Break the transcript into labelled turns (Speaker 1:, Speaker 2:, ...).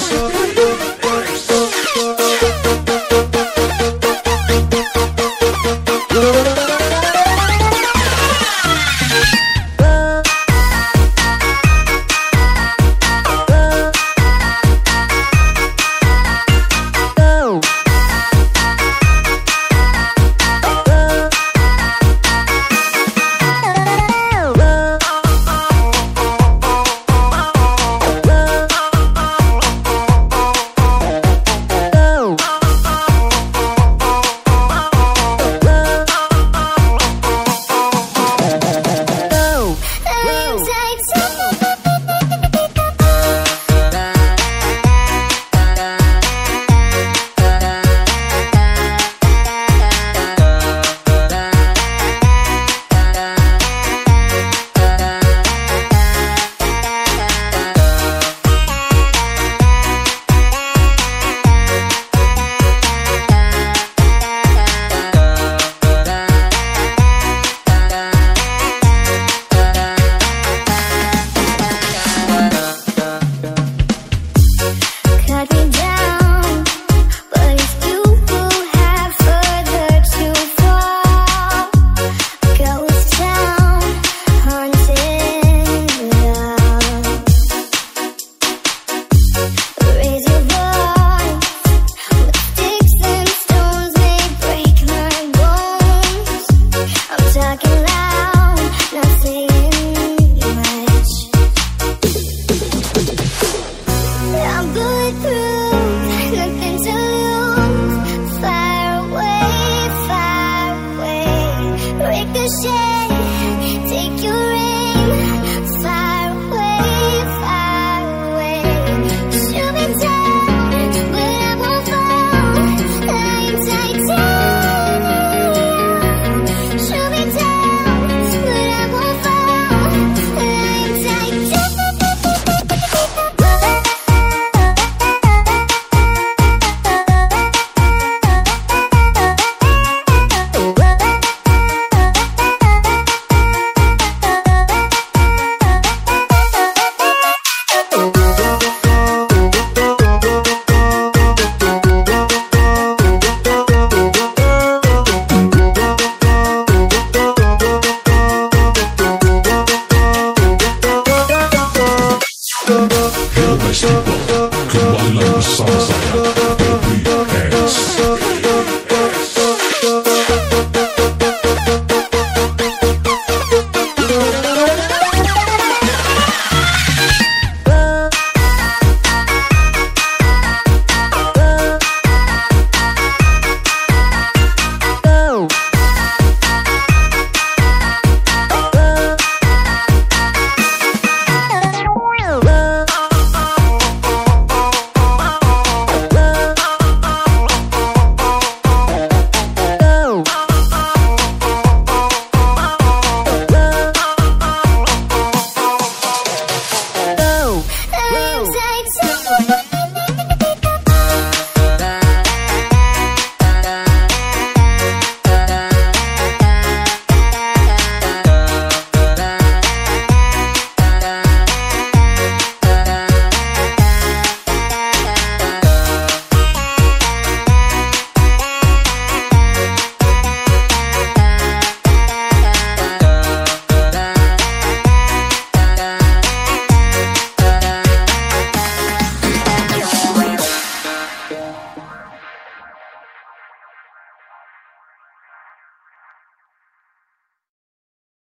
Speaker 1: so
Speaker 2: talking loud, not saying.